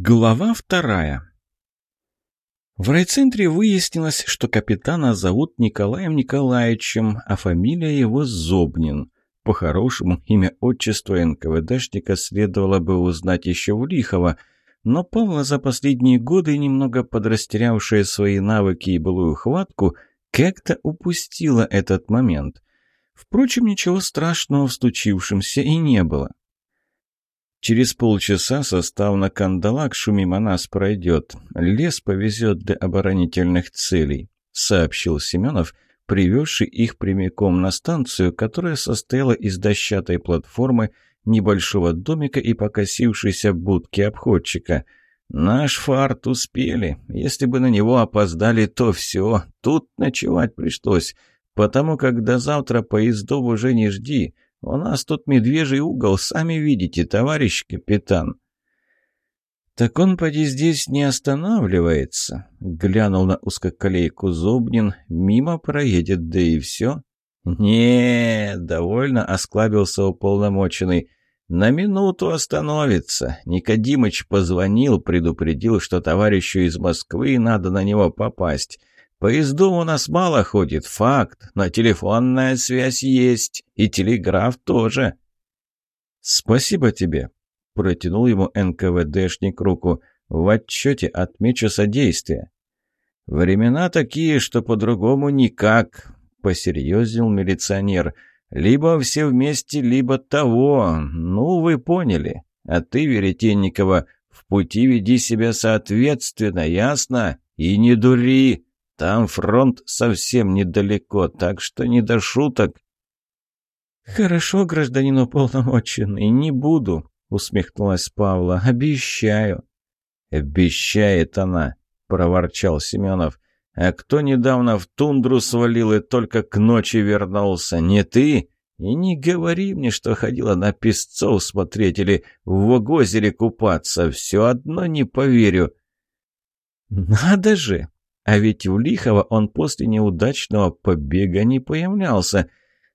Глава вторая. В райцентре выяснилось, что капитана зовут Николаем Николаевичем, а фамилия его Зобнин. По-хорошему, имя отчества НКВДшника следовало бы узнать еще в Лихово, но Павла за последние годы, немного подрастерявшая свои навыки и былую хватку, как-то упустила этот момент. Впрочем, ничего страшного в случившемся и не было. Через полчаса состав на Кандалакшу мимо нас пройдет. Лес повезет для оборонительных целей», — сообщил Семенов, привезший их прямиком на станцию, которая состояла из дощатой платформы, небольшого домика и покосившейся будки обходчика. «Наш фарт успели. Если бы на него опоздали, то все. Тут ночевать пришлось. Потому как до завтра поездов уже не жди». У нас тут медвежий угол, сами видите, товарищ капитан». «Так он, поди, здесь не останавливается», — глянул на узкоколейку Зубнин, «мимо проедет, да и все». не довольно осклабился уполномоченный. «На минуту остановится. Никодимыч позвонил, предупредил, что товарищу из Москвы надо на него попасть. Поездов у нас мало ходит, факт, но телефонная связь есть, и телеграф тоже. Спасибо тебе, протянул ему НКВДшник руку. В отчете отмечу содействие. Времена такие, что по-другому никак, посерьезнел милиционер. Либо все вместе, либо того. Ну, вы поняли. А ты, Веретенникова, в пути веди себя соответственно, ясно? И не дури. Там фронт совсем недалеко, так что не до шуток». «Хорошо, гражданин уполномоченный, не буду», — усмехнулась Павла. «Обещаю». «Обещает она», — проворчал Семенов. «А кто недавно в тундру свалил и только к ночи вернулся? Не ты? И не говори мне, что ходила на песцов смотреть или в озере купаться. Все одно не поверю». «Надо же!» А ведь в Лихово он после неудачного побега не появлялся.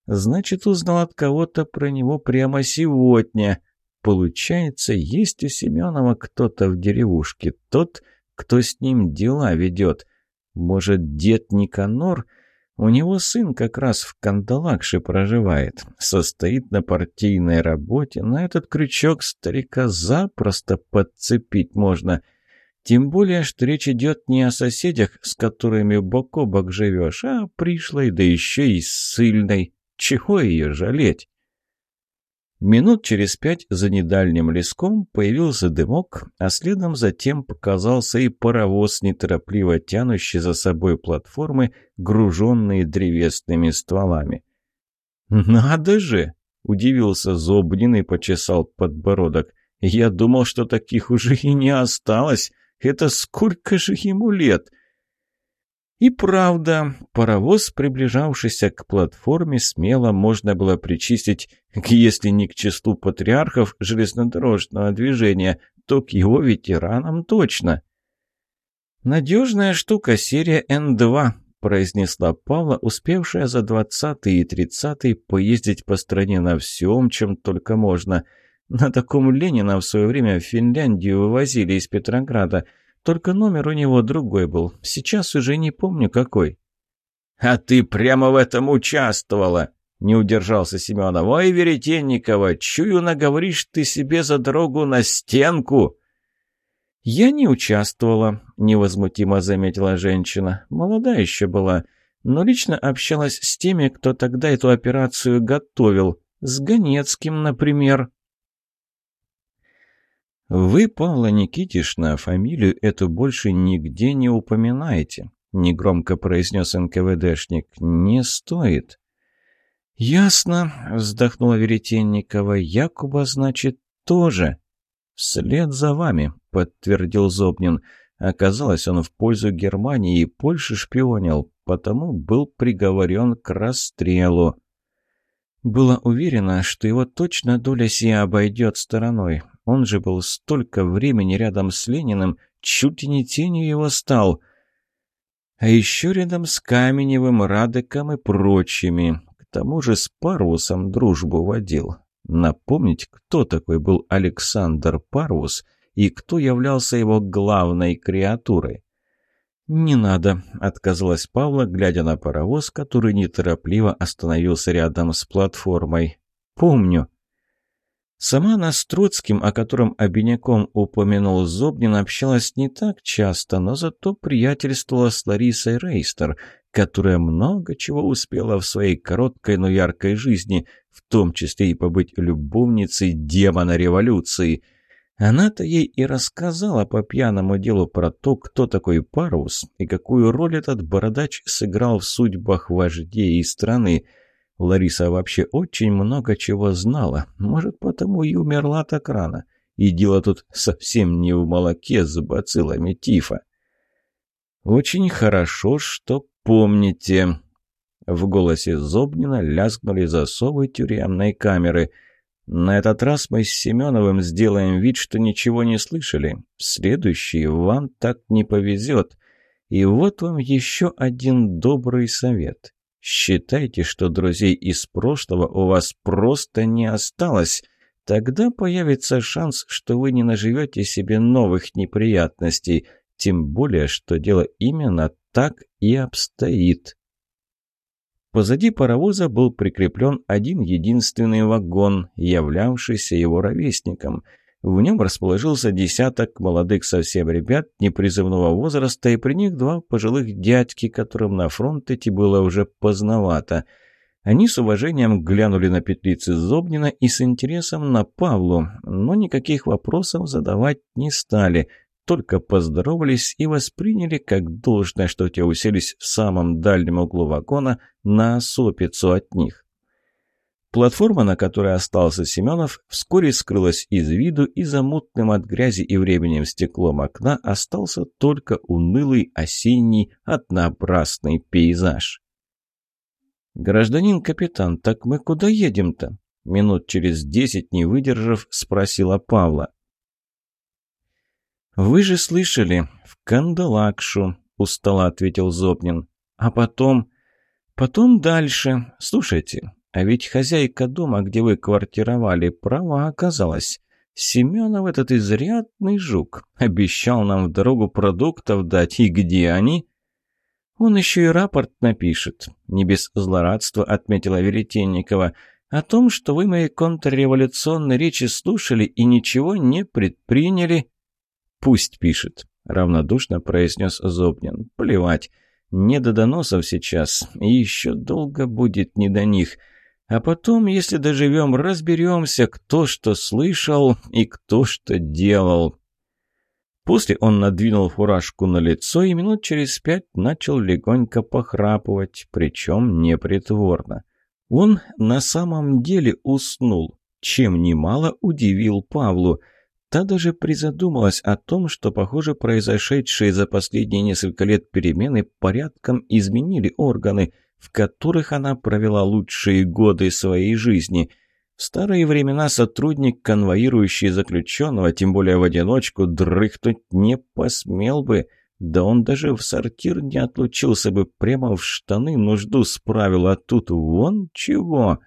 Значит, узнал от кого-то про него прямо сегодня. Получается, есть у Семенова кто-то в деревушке, тот, кто с ним дела ведет. Может, дед Никанор? У него сын как раз в Кандалакше проживает, состоит на партийной работе. На этот крючок старика запросто подцепить можно — тем более, что речь идет не о соседях, с которыми бок о бок живешь, а о пришлой, да еще и сильной. Чего ее жалеть? Минут через пять за недальним леском появился дымок, а следом затем показался и паровоз, неторопливо тянущий за собой платформы, груженные древесными стволами. «Надо же!» — удивился Зобнин и почесал подбородок. «Я думал, что таких уже и не осталось!» Это сколько же ему лет? И правда, паровоз, приближавшийся к платформе, смело можно было причистить, если не к числу патриархов железнодорожного движения, то к его ветеранам точно. «Надежная штука, серия Н2», — произнесла Павла, успевшая за двадцатый и тридцатый поездить по стране на всем, чем только можно — на таком Ленина в свое время в Финляндию вывозили из Петрограда. Только номер у него другой был. Сейчас уже не помню какой. «А ты прямо в этом участвовала!» Не удержался Семенов. «Ой, Веретенникова, чую, наговоришь ты себе за дорогу на стенку!» «Я не участвовала», — невозмутимо заметила женщина. «Молода еще была, но лично общалась с теми, кто тогда эту операцию готовил. С Ганецким, например». «Вы, Павла Никитишна, фамилию эту больше нигде не упоминаете», — негромко произнес НКВДшник. «Не стоит». «Ясно», — вздохнула Веретенникова. «Якуба, значит, тоже». «Вслед за вами», — подтвердил Зобнин. Оказалось, он в пользу Германии и Польши шпионил, потому был приговорен к расстрелу. Была уверена, что его точно доля сия обойдет стороной. Он же был столько времени рядом с Лениным, чуть ли не тенью его стал. А еще рядом с Каменевым, Радеком и прочими. К тому же с Парусом дружбу водил. Напомнить, кто такой был Александр Парус и кто являлся его главной креатурой. «Не надо», — отказалась Павла, глядя на паровоз, который неторопливо остановился рядом с платформой. «Помню». Сама она с Троцким, о котором обиняком упомянул Зобнин, общалась не так часто, но зато приятельствовала с Ларисой Рейстер, которая много чего успела в своей короткой, но яркой жизни, в том числе и побыть любовницей демона революции. Она-то ей и рассказала по пьяному делу про то, кто такой Парус и какую роль этот бородач сыграл в судьбах вождей и страны – Лариса вообще очень много чего знала. Может, потому и умерла так рано. И дело тут совсем не в молоке с бациллами тифа. «Очень хорошо, что помните». В голосе Зобнина лязгнули засовы тюремной камеры. «На этот раз мы с Семеновым сделаем вид, что ничего не слышали. В следующий вам так не повезет. И вот вам еще один добрый совет. Считайте, что друзей из прошлого у вас просто не осталось. Тогда появится шанс, что вы не наживете себе новых неприятностей. Тем более, что дело именно так и обстоит. Позади паровоза был прикреплен один единственный вагон, являвшийся его ровесником – в нем расположился десяток молодых совсем ребят непризывного возраста, и при них два пожилых дядьки, которым на фронт идти было уже поздновато. Они с уважением глянули на петлицы Зобнина и с интересом на Павлу, но никаких вопросов задавать не стали, только поздоровались и восприняли как должное, что те уселись в самом дальнем углу вагона на осопицу от них. Платформа, на которой остался Семенов, вскоре скрылась из виду, и за мутным от грязи и временем стеклом окна остался только унылый осенний однообразный пейзаж. «Гражданин капитан, так мы куда едем-то?» Минут через десять, не выдержав, спросила Павла. «Вы же слышали, в Кандалакшу», — устало ответил Зобнин. «А потом...» «Потом дальше. Слушайте, а ведь хозяйка дома, где вы квартировали, права оказалась. Семенов этот изрядный жук. Обещал нам в дорогу продуктов дать. И где они? Он еще и рапорт напишет. Не без злорадства отметила Веретенникова. О том, что вы мои контрреволюционные речи слушали и ничего не предприняли. Пусть пишет. Равнодушно произнес Зобнин. Плевать. Не до доносов сейчас. И еще долго будет не до них. — а потом, если доживем, разберемся, кто что слышал и кто что делал. После он надвинул фуражку на лицо и минут через пять начал легонько похрапывать, причем непритворно. Он на самом деле уснул, чем немало удивил Павлу. Та даже призадумалась о том, что, похоже, произошедшие за последние несколько лет перемены порядком изменили органы – в которых она провела лучшие годы своей жизни. В старые времена сотрудник, конвоирующий заключенного, тем более в одиночку, дрыхнуть не посмел бы. Да он даже в сортир не отлучился бы, прямо в штаны нужду справил, а тут вон чего.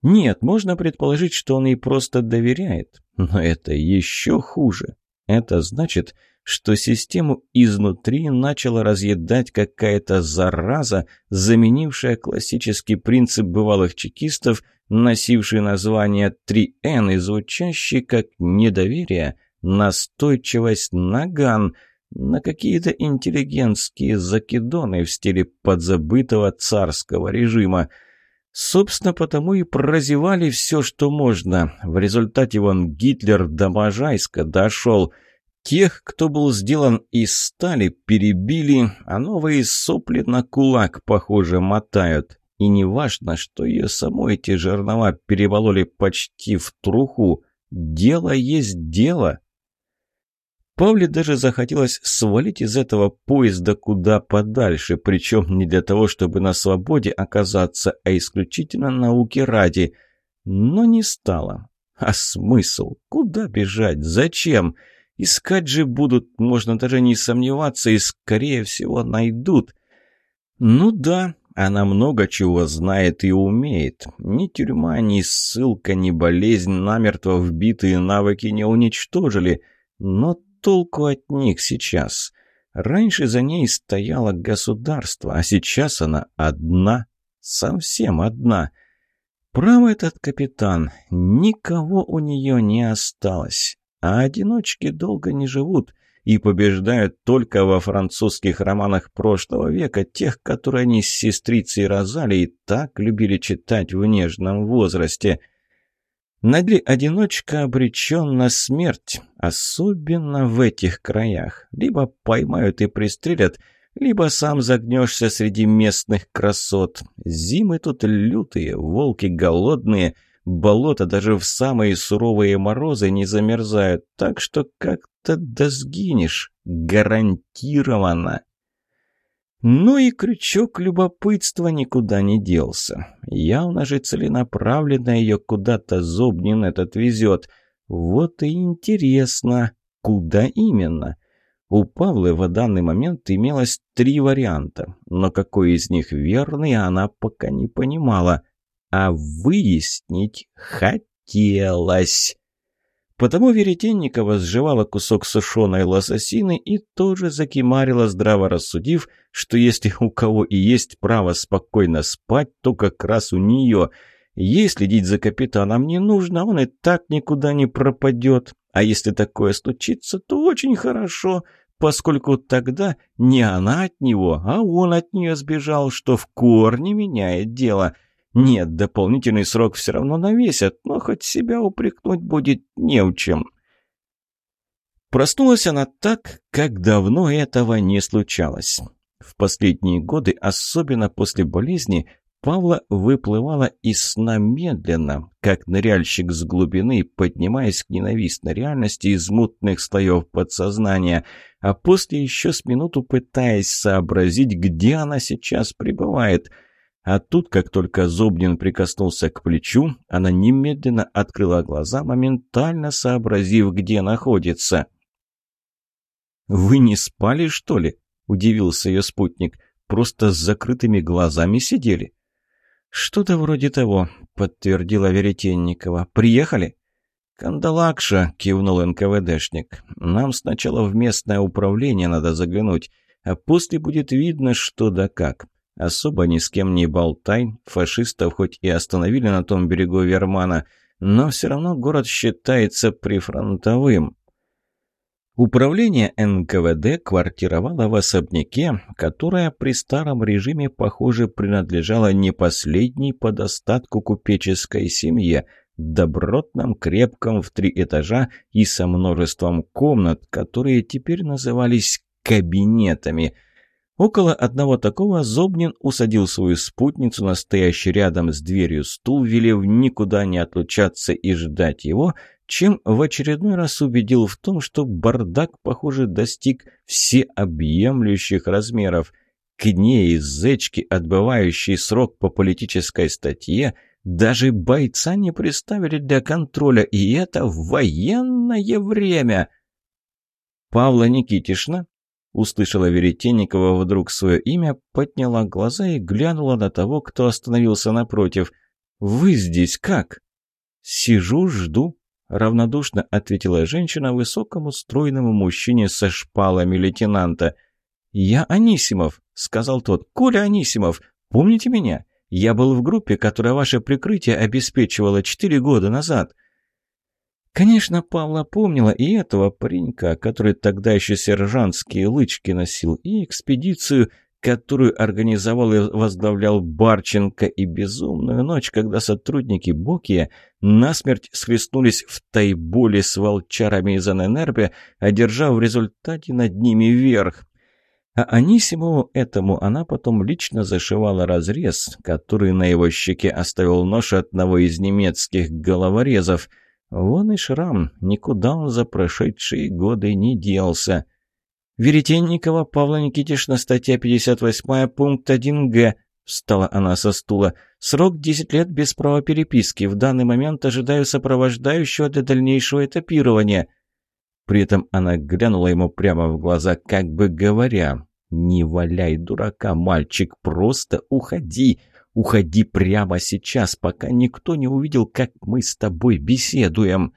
Нет, можно предположить, что он ей просто доверяет, но это еще хуже. Это значит, что систему изнутри начала разъедать какая-то зараза, заменившая классический принцип бывалых чекистов, носивший название 3Н и звучащий как недоверие, настойчивость, наган, на какие-то интеллигентские закидоны в стиле подзабытого царского режима. Собственно, потому и прозевали все, что можно. В результате вон Гитлер до Можайска дошел – Тех, кто был сделан из стали, перебили, а новые сопли на кулак, похоже, мотают. И не важно, что ее самой эти жернова перебололи почти в труху. Дело есть дело. Павле даже захотелось свалить из этого поезда куда подальше, причем не для того, чтобы на свободе оказаться, а исключительно науки ради. Но не стало. А смысл? Куда бежать? Зачем? Зачем? Искать же будут, можно даже не сомневаться, и, скорее всего, найдут. Ну да, она много чего знает и умеет. Ни тюрьма, ни ссылка, ни болезнь намертво вбитые навыки не уничтожили. Но толку от них сейчас? Раньше за ней стояло государство, а сейчас она одна, совсем одна. Право этот капитан, никого у нее не осталось. А одиночки долго не живут и побеждают только во французских романах прошлого века, тех, которые они с сестрицей Розалией так любили читать в нежном возрасте. Надли одиночка обречен на смерть, особенно в этих краях. Либо поймают и пристрелят, либо сам загнешься среди местных красот. Зимы тут лютые, волки голодные, болота даже в самые суровые морозы не замерзают, так что как-то досгинешь, гарантированно. Ну и крючок любопытства никуда не делся. Явно же целенаправленно ее куда-то Зобнин этот везет. Вот и интересно, куда именно? У Павлы в данный момент имелось три варианта, но какой из них верный, она пока не понимала. А выяснить хотелось. Потому Веретенникова сживала кусок сушеной лососины и тоже закимарила, здраво рассудив, что если у кого и есть право спокойно спать, то как раз у нее. Ей следить за капитаном не нужно, он и так никуда не пропадет. А если такое случится, то очень хорошо, поскольку тогда не она от него, а он от нее сбежал, что в корне меняет дело – нет, дополнительный срок все равно навесят, но хоть себя упрекнуть будет не в чем. Проснулась она так, как давно этого не случалось. В последние годы, особенно после болезни, Павла выплывала из сна медленно, как ныряльщик с глубины, поднимаясь к ненавистной реальности из мутных слоев подсознания, а после еще с минуту пытаясь сообразить, где она сейчас пребывает – а тут, как только Зубнин прикоснулся к плечу, она немедленно открыла глаза, моментально сообразив, где находится. «Вы не спали, что ли?» – удивился ее спутник. «Просто с закрытыми глазами сидели?» «Что-то вроде того», – подтвердила Веретенникова. «Приехали?» «Кандалакша», – кивнул НКВДшник. «Нам сначала в местное управление надо заглянуть, а после будет видно, что да как. Особо ни с кем не болтай, фашистов хоть и остановили на том берегу Вермана, но все равно город считается прифронтовым. Управление НКВД квартировало в особняке, которое при старом режиме, похоже, принадлежало не последней по достатку купеческой семье, добротном, крепком в три этажа и со множеством комнат, которые теперь назывались кабинетами – Около одного такого Зобнин усадил свою спутницу, настоящий рядом с дверью стул, велев никуда не отлучаться и ждать его, чем в очередной раз убедил в том, что бардак, похоже, достиг всеобъемлющих размеров. К ней, зечки, отбывающей срок по политической статье, даже бойца не приставили для контроля, и это в военное время. «Павла Никитишна?» Услышала Веретенникова вдруг свое имя, подняла глаза и глянула на того, кто остановился напротив. «Вы здесь как?» «Сижу, жду», — равнодушно ответила женщина высокому стройному мужчине со шпалами лейтенанта. «Я Анисимов», — сказал тот. «Коля Анисимов. Помните меня? Я был в группе, которая ваше прикрытие обеспечивала четыре года назад». Конечно, Павла помнила и этого паренька, который тогда еще сержантские лычки носил, и экспедицию, которую организовал и возглавлял Барченко, и безумную ночь, когда сотрудники Бокия насмерть схлестнулись в тайболе с волчарами из Аненербе, одержав в результате над ними верх. А Анисимову этому она потом лично зашивала разрез, который на его щеке оставил нож одного из немецких головорезов – Вон и шрам, никуда он за прошедшие годы не делся. Веретенникова Павла Никитишна, статья 58, пункт 1г. Встала она со стула. Срок 10 лет без права переписки. В данный момент ожидаю сопровождающего для дальнейшего этапирования. При этом она глянула ему прямо в глаза, как бы говоря, «Не валяй дурака, мальчик, просто уходи. Уходи прямо сейчас, пока никто не увидел, как мы с тобой беседуем.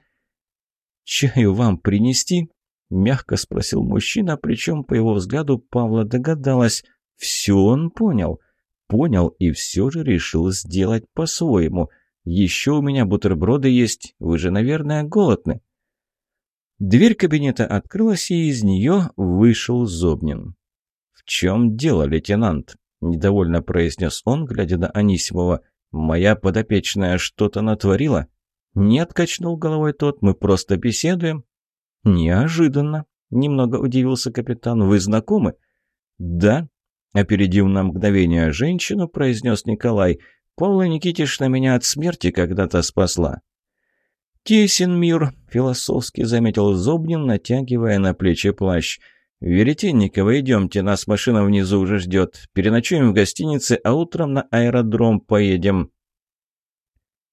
Чаю вам принести? мягко спросил мужчина, причем по его взгляду Павла догадалась. Все он понял. Понял и все же решил сделать по-своему. Еще у меня бутерброды есть, вы же, наверное, голодны. Дверь кабинета открылась, и из нее вышел Зобнин. «В чем дело, лейтенант?» – недовольно произнес он, глядя на Анисимова. «Моя подопечная что-то натворила?» «Нет», – качнул головой тот, – «мы просто беседуем». «Неожиданно», – немного удивился капитан. «Вы знакомы?» «Да», – опередив на мгновение женщину, произнес Николай. «Павла Никитишна меня от смерти когда-то спасла». «Тесен мир», — философски заметил Зобнин, натягивая на плечи плащ. «Веретенникова, идемте, нас машина внизу уже ждет. Переночуем в гостинице, а утром на аэродром поедем».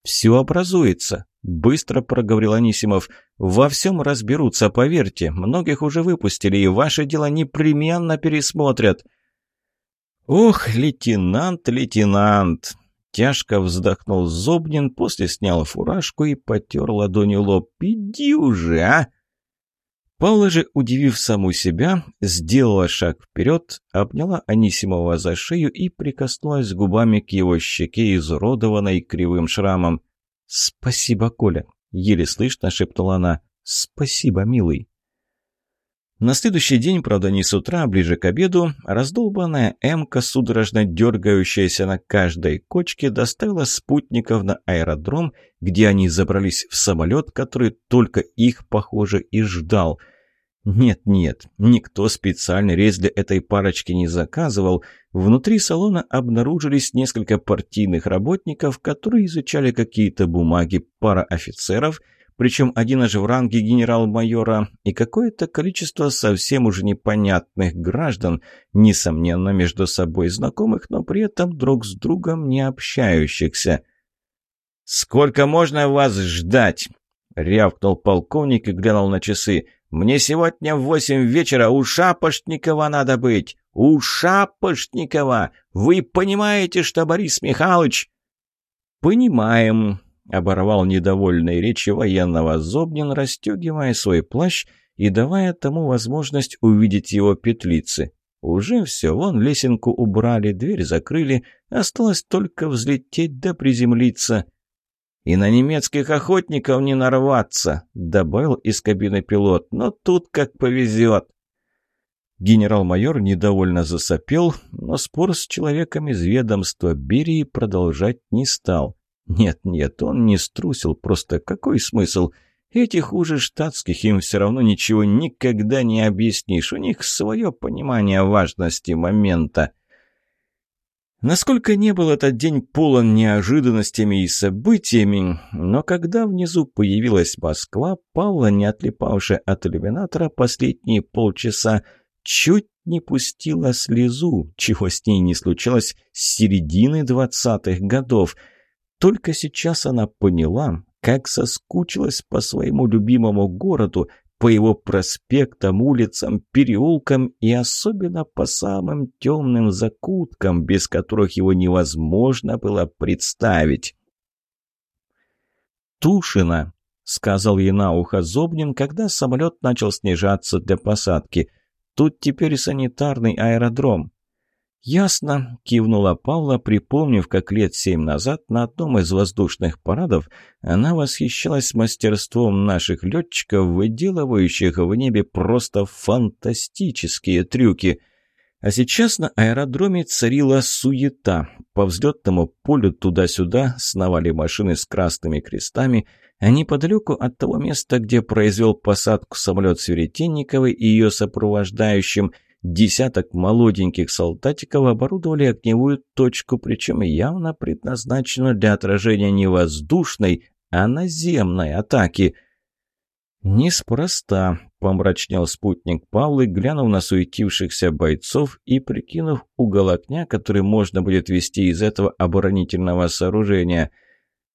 «Все образуется», — быстро проговорил Анисимов. «Во всем разберутся, поверьте. Многих уже выпустили, и ваше дело непременно пересмотрят». «Ох, лейтенант, лейтенант!» Тяжко вздохнул Зобнин, после снял фуражку и потер ладонью лоб. «Иди уже, а!» Павла же, удивив саму себя, сделала шаг вперед, обняла Анисимова за шею и прикоснулась губами к его щеке, изуродованной кривым шрамом. «Спасибо, Коля!» — еле слышно шепнула она. «Спасибо, милый!» На следующий день, правда не с утра, а ближе к обеду, раздолбанная «Эмка», судорожно дергающаяся на каждой кочке, доставила спутников на аэродром, где они забрались в самолет, который только их, похоже, и ждал. Нет-нет, никто специальный рейс для этой парочки не заказывал. Внутри салона обнаружились несколько партийных работников, которые изучали какие-то бумаги, пара офицеров – причем один аж в ранге генерал-майора, и какое-то количество совсем уже непонятных граждан, несомненно, между собой знакомых, но при этом друг с другом не общающихся. «Сколько можно вас ждать?» — рявкнул полковник и глянул на часы. «Мне сегодня в восемь вечера у Шапошникова надо быть! У Шапошникова! Вы понимаете, что Борис Михайлович...» «Понимаем», Оборвал недовольные речи военного Зобнин, расстегивая свой плащ и давая тому возможность увидеть его петлицы. Уже все, вон лесенку убрали, дверь закрыли, осталось только взлететь да приземлиться. «И на немецких охотников не нарваться», — добавил из кабины пилот, «но тут как повезет». Генерал-майор недовольно засопел, но спор с человеком из ведомства Берии продолжать не стал. Нет-нет, он не струсил, просто какой смысл? Эти хуже штатских, им все равно ничего никогда не объяснишь, у них свое понимание важности момента. Насколько не был этот день полон неожиданностями и событиями, но когда внизу появилась Москва, Павла, не отлипавшая от иллюминатора последние полчаса, чуть не пустила слезу, чего с ней не случилось с середины двадцатых годов – только сейчас она поняла, как соскучилась по своему любимому городу, по его проспектам, улицам, переулкам и особенно по самым темным закуткам, без которых его невозможно было представить. «Тушина», — сказал ей на ухо Зобнин, когда самолет начал снижаться для посадки. «Тут теперь санитарный аэродром. «Ясно», — кивнула Павла, припомнив, как лет семь назад на одном из воздушных парадов она восхищалась мастерством наших летчиков, выделывающих в небе просто фантастические трюки. А сейчас на аэродроме царила суета. По взлетному полю туда-сюда сновали машины с красными крестами, а неподалеку от того места, где произвел посадку самолет Сверетенниковой и ее сопровождающим – Десяток молоденьких солдатиков оборудовали огневую точку, причем явно предназначенную для отражения не воздушной, а наземной атаки. «Неспроста», — помрачнел спутник Павлы, глянув на суетившихся бойцов и прикинув угол огня, который можно будет вести из этого оборонительного сооружения —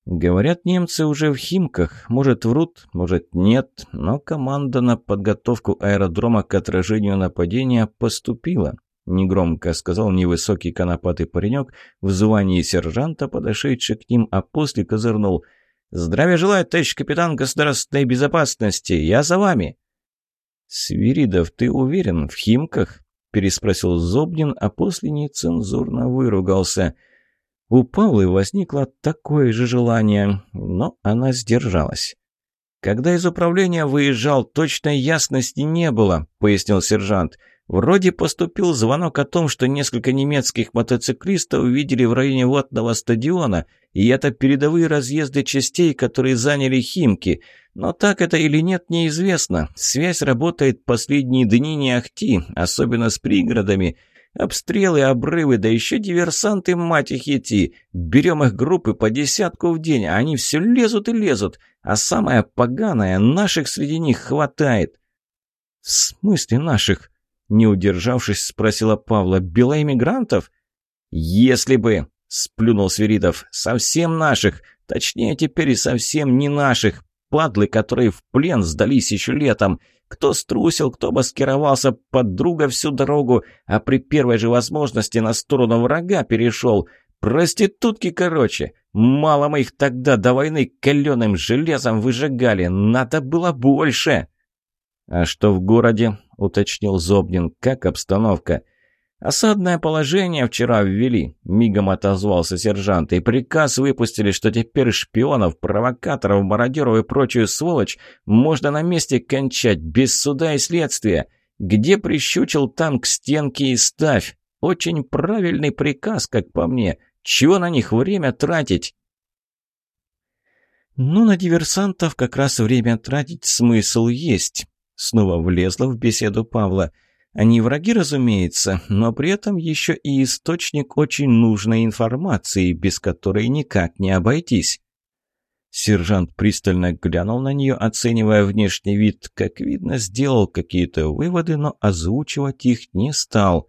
Говорят, немцы уже в Химках. Может, врут, может, нет. Но команда на подготовку аэродрома к отражению нападения поступила. Негромко сказал невысокий конопатый паренек в звании сержанта, подошедший к ним, а после козырнул. «Здравия желаю, товарищ капитан государственной безопасности! Я за вами!» «Свиридов, ты уверен, в Химках?» – переспросил Зобнин, а после нецензурно выругался. У Павлы возникло такое же желание, но она сдержалась. «Когда из управления выезжал, точной ясности не было», — пояснил сержант. Вроде поступил звонок о том, что несколько немецких мотоциклистов увидели в районе водного стадиона, и это передовые разъезды частей, которые заняли Химки. Но так это или нет, неизвестно. Связь работает последние дни не ахти, особенно с пригородами. Обстрелы, обрывы, да еще диверсанты, мать их идти. Берем их группы по десятку в день, а они все лезут и лезут. А самое поганое, наших среди них хватает. «В смысле наших?» Не удержавшись, спросила Павла. «Белоэмигрантов?» «Если бы!» — сплюнул Свиридов. «Совсем наших! Точнее, теперь и совсем не наших! Падлы, которые в плен сдались еще летом! Кто струсил, кто маскировался под друга всю дорогу, а при первой же возможности на сторону врага перешел! Проститутки, короче! Мало мы их тогда до войны каленым железом выжигали! Надо было больше!» «А что в городе?» — уточнил Зобнин. «Как обстановка?» «Осадное положение вчера ввели», — мигом отозвался сержант. «И приказ выпустили, что теперь шпионов, провокаторов, мародеров и прочую сволочь можно на месте кончать, без суда и следствия. Где прищучил, там к стенке и ставь. Очень правильный приказ, как по мне. Чего на них время тратить?» «Ну, на диверсантов как раз время тратить смысл есть». Снова влезла в беседу Павла. Они враги, разумеется, но при этом еще и источник очень нужной информации, без которой никак не обойтись. Сержант пристально глянул на нее, оценивая внешний вид. Как видно, сделал какие-то выводы, но озвучивать их не стал.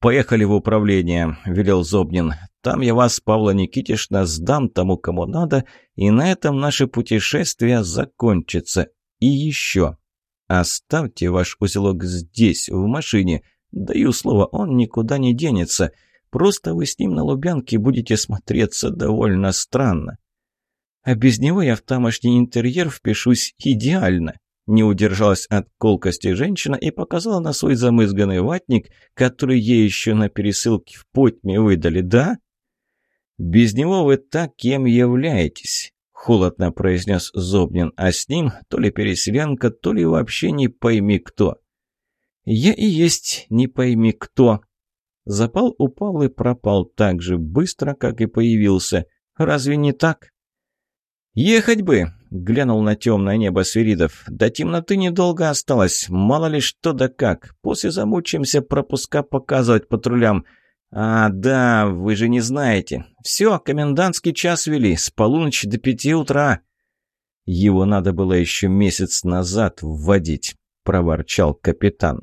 «Поехали в управление», — велел Зобнин. «Там я вас, Павла Никитишна, сдам тому, кому надо, и на этом наше путешествие закончится. И еще. Оставьте ваш узелок здесь, в машине. Даю слово, он никуда не денется. Просто вы с ним на Лубянке будете смотреться довольно странно. А без него я в тамошний интерьер впишусь идеально. Не удержалась от колкости женщина и показала на свой замызганный ватник, который ей еще на пересылке в Потьме выдали, да? Без него вы так кем являетесь холодно произнес Зобнин, а с ним то ли переселенка, то ли вообще не пойми кто. «Я и есть не пойми кто». Запал упал и пропал так же быстро, как и появился. Разве не так? «Ехать бы!» — глянул на темное небо Свиридов. «До темноты недолго осталось. Мало ли что да как. После замучаемся пропуска показывать патрулям. «А, да, вы же не знаете. Все, комендантский час вели, с полуночи до пяти утра». «Его надо было еще месяц назад вводить», — проворчал капитан.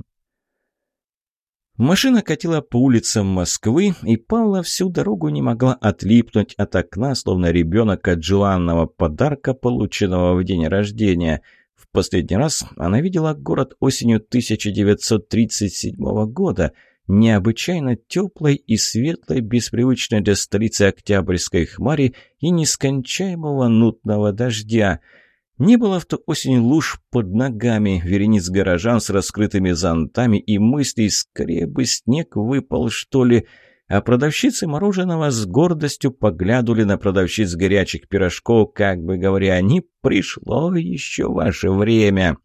Машина катила по улицам Москвы, и Павла всю дорогу не могла отлипнуть от окна, словно ребенок от желанного подарка, полученного в день рождения. В последний раз она видела город осенью 1937 года — необычайно теплой и светлой, беспривычной для столицы октябрьской хмари и нескончаемого нутного дождя. Не было в ту осень луж под ногами, верениц горожан с раскрытыми зонтами и мыслей, скорее бы снег выпал, что ли, а продавщицы мороженого с гордостью поглядывали на продавщиц горячих пирожков, как бы говоря, «Не пришло еще ваше время».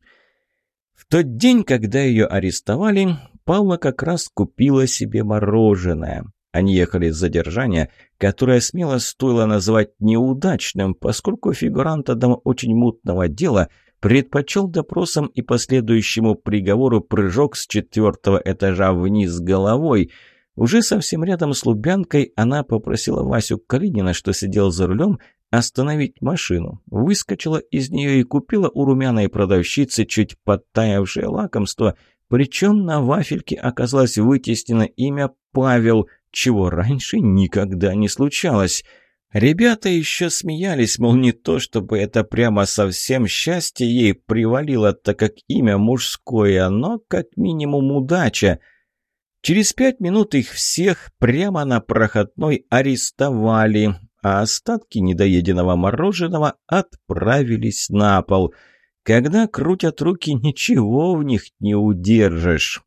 В тот день, когда ее арестовали, Павла как раз купила себе мороженое. Они ехали с задержания, которое смело стоило назвать неудачным, поскольку фигурант одного очень мутного дела предпочел допросам и последующему приговору прыжок с четвертого этажа вниз головой. Уже совсем рядом с Лубянкой она попросила Васю Калинина, что сидел за рулем, остановить машину. Выскочила из нее и купила у румяной продавщицы чуть подтаявшее лакомство – причем на вафельке оказалось вытеснено имя Павел, чего раньше никогда не случалось. Ребята еще смеялись, мол, не то чтобы это прямо совсем счастье ей привалило, так как имя мужское, но как минимум удача. Через пять минут их всех прямо на проходной арестовали, а остатки недоеденного мороженого отправились на пол – Когда крутят руки, ничего в них не удержишь.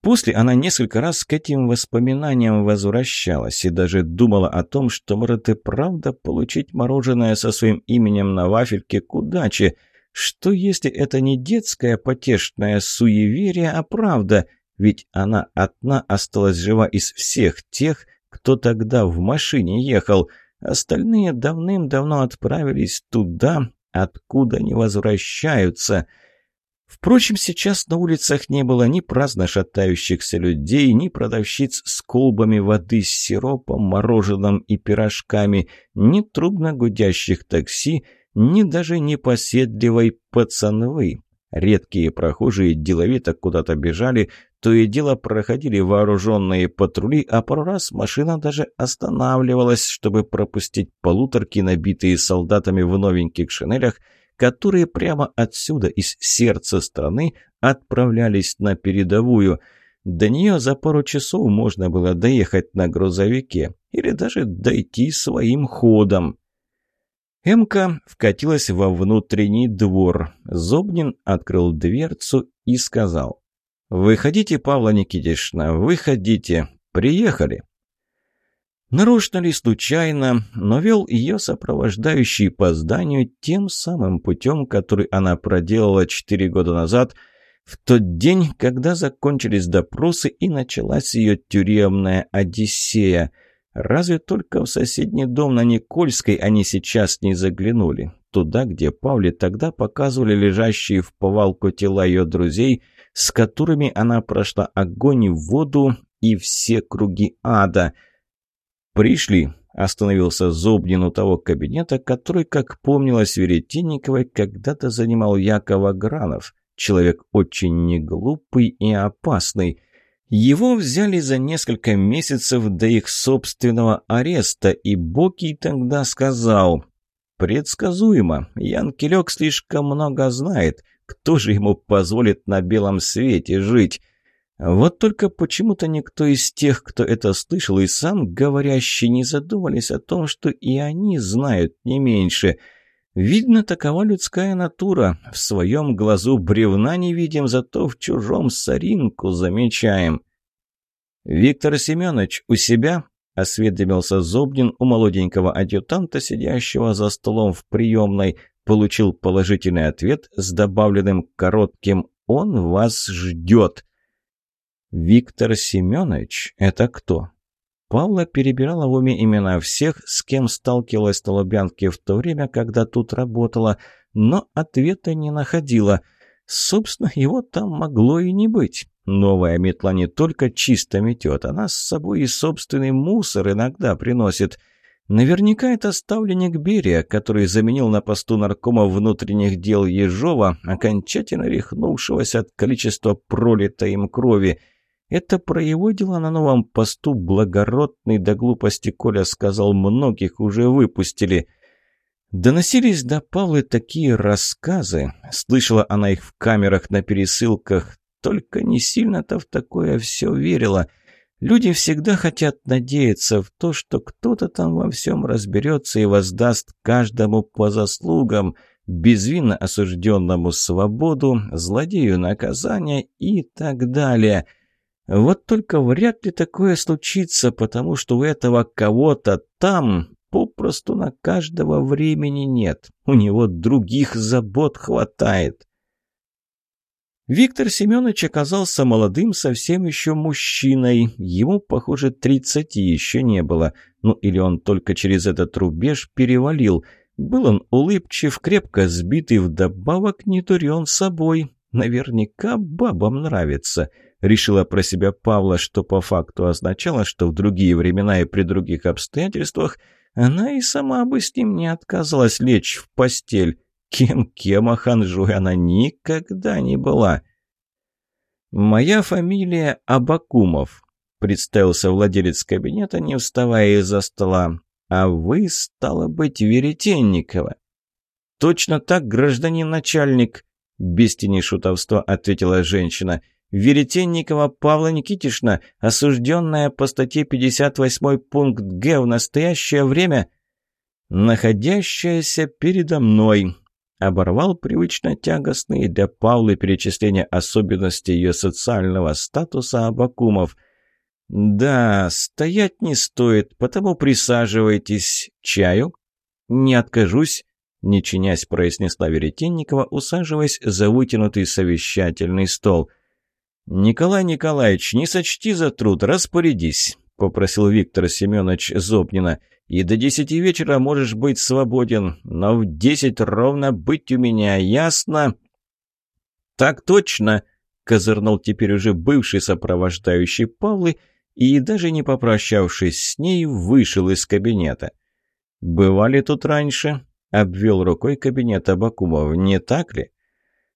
После она несколько раз к этим воспоминаниям возвращалась и даже думала о том, что может и правда получить мороженое со своим именем на вафельке к удаче. Что если это не детское потешное суеверие, а правда? Ведь она одна осталась жива из всех тех, кто тогда в машине ехал. Остальные давным-давно отправились туда, откуда не возвращаются – Впрочем, сейчас на улицах не было ни праздно шатающихся людей, ни продавщиц с колбами воды с сиропом, мороженым и пирожками, ни трубно гудящих такси, ни даже непоседливой пацанвы. Редкие прохожие деловито куда-то бежали, то и дело проходили вооруженные патрули, а пару раз машина даже останавливалась, чтобы пропустить полуторки, набитые солдатами в новеньких шинелях, которые прямо отсюда, из сердца страны, отправлялись на передовую. До нее за пару часов можно было доехать на грузовике или даже дойти своим ходом. Эмка вкатилась во внутренний двор. Зобнин открыл дверцу и сказал. «Выходите, Павла Никитична, выходите. Приехали». Нарочно ли случайно, но вел ее сопровождающий по зданию тем самым путем, который она проделала четыре года назад, в тот день, когда закончились допросы и началась ее тюремная Одиссея. Разве только в соседний дом на Никольской они сейчас не заглянули. Туда, где Павле тогда показывали лежащие в повалку тела ее друзей, с которыми она прошла огонь и воду и все круги ада – «Пришли», – остановился Зобнин у того кабинета, который, как помнилось Веретенниковой, когда-то занимал Якова Гранов. Человек очень неглупый и опасный. Его взяли за несколько месяцев до их собственного ареста, и Бокий тогда сказал... «Предсказуемо. Ян Килек слишком много знает. Кто же ему позволит на белом свете жить?» Вот только почему-то никто из тех, кто это слышал, и сам говорящий, не задумались о том, что и они знают не меньше. Видно, такова людская натура. В своем глазу бревна не видим, зато в чужом соринку замечаем. «Виктор Семенович, у себя?» — осведомился Зобнин у молоденького адъютанта, сидящего за столом в приемной. Получил положительный ответ с добавленным коротким «Он вас ждет». Виктор Семенович – это кто? Павла перебирала в уме имена всех, с кем сталкивалась на в то время, когда тут работала, но ответа не находила. Собственно, его там могло и не быть. Новая метла не только чисто метет, она с собой и собственный мусор иногда приносит. Наверняка это ставленник Берия, который заменил на посту наркома внутренних дел Ежова, окончательно рехнувшегося от количества пролитой им крови – это про его дела на новом посту благородный до глупости Коля сказал, многих уже выпустили. Доносились до Павлы такие рассказы, слышала она их в камерах на пересылках, только не сильно-то в такое все верила. Люди всегда хотят надеяться в то, что кто-то там во всем разберется и воздаст каждому по заслугам, безвинно осужденному свободу, злодею наказание и так далее – вот только вряд ли такое случится, потому что у этого кого-то там попросту на каждого времени нет. У него других забот хватает. Виктор Семенович оказался молодым совсем еще мужчиной. Ему, похоже, тридцати еще не было. Ну или он только через этот рубеж перевалил. Был он улыбчив, крепко сбитый, вдобавок не дурен собой. Наверняка бабам нравится. — решила про себя Павла, что по факту означало, что в другие времена и при других обстоятельствах она и сама бы с ним не отказалась лечь в постель. Кем-кем, а она никогда не была. «Моя фамилия Абакумов», — представился владелец кабинета, не вставая из-за стола. «А вы, стало быть, Веретенникова». «Точно так, гражданин начальник», — без тени шутовства ответила женщина. Веретенникова Павла Никитишна, осужденная по статье 58 пункт Г в настоящее время, находящаяся передо мной. оборвал привычно тягостные для Павлы перечисления особенностей ее социального статуса Абакумов. «Да, стоять не стоит, потому присаживайтесь. Чаю?» «Не откажусь», — не чинясь произнесла Веретенникова, усаживаясь за вытянутый совещательный стол. «Николай Николаевич, не сочти за труд, распорядись», — попросил Виктор Семенович Зобнина. «И до десяти вечера можешь быть свободен, но в десять ровно быть у меня, ясно?» «Так точно», — козырнул теперь уже бывший сопровождающий Павлы и, даже не попрощавшись с ней, вышел из кабинета. «Бывали тут раньше?» — обвел рукой кабинет Абакумов. «Не так ли?»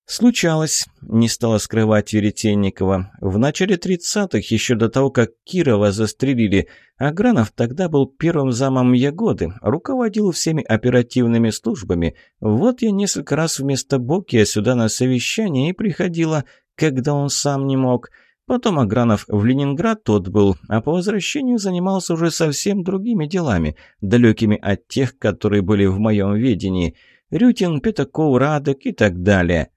«Случалось», — не стала скрывать Веретенникова. «В начале тридцатых, еще до того, как Кирова застрелили, Агранов тогда был первым замом Ягоды, руководил всеми оперативными службами. Вот я несколько раз вместо Бокия сюда на совещание и приходила, когда он сам не мог». Потом Агранов в Ленинград тот был, а по возвращению занимался уже совсем другими делами, далекими от тех, которые были в моем ведении. Рютин, Пятаков, Радок и так далее.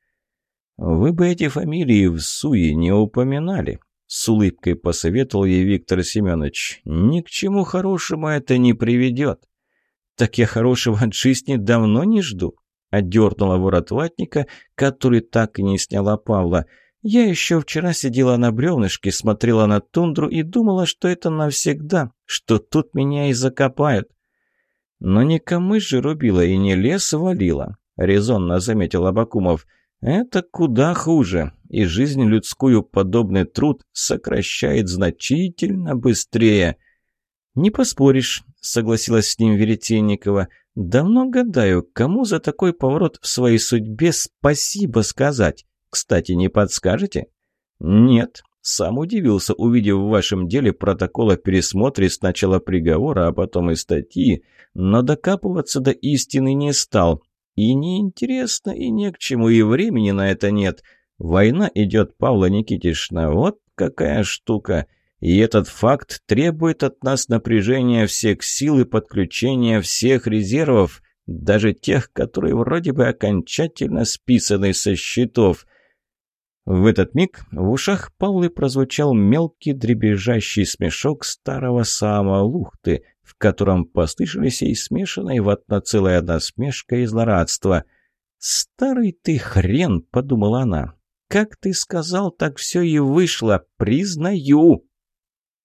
«Вы бы эти фамилии в суе не упоминали», — с улыбкой посоветовал ей Виктор Семенович. «Ни к чему хорошему это не приведет». «Так я хорошего от жизни давно не жду», — отдернула ворот ватника, который так и не сняла Павла. Я еще вчера сидела на бревнышке, смотрела на тундру и думала, что это навсегда, что тут меня и закопают. Но не камыш же рубила и не лес валила, резонно заметил Абакумов. Это куда хуже, и жизнь людскую подобный труд сокращает значительно быстрее. «Не поспоришь», — согласилась с ним Веретенникова. «Давно гадаю, кому за такой поворот в своей судьбе спасибо сказать». Кстати, не подскажете?» «Нет», сам удивился, увидев в вашем деле протокол о пересмотре сначала приговора, а потом и статьи, но докапываться до истины не стал. И неинтересно, и не к чему, и времени на это нет. Война идет, Павла Никитишна, вот какая штука. И этот факт требует от нас напряжения всех сил и подключения всех резервов, даже тех, которые вроде бы окончательно списаны со счетов. В этот миг в ушах Павлы прозвучал мелкий дребезжащий смешок старого Саама Лухты, в котором послышались и смешанные в одно целое насмешка и злорадство. «Старый ты хрен!» — подумала она. «Как ты сказал, так все и вышло. Признаю!»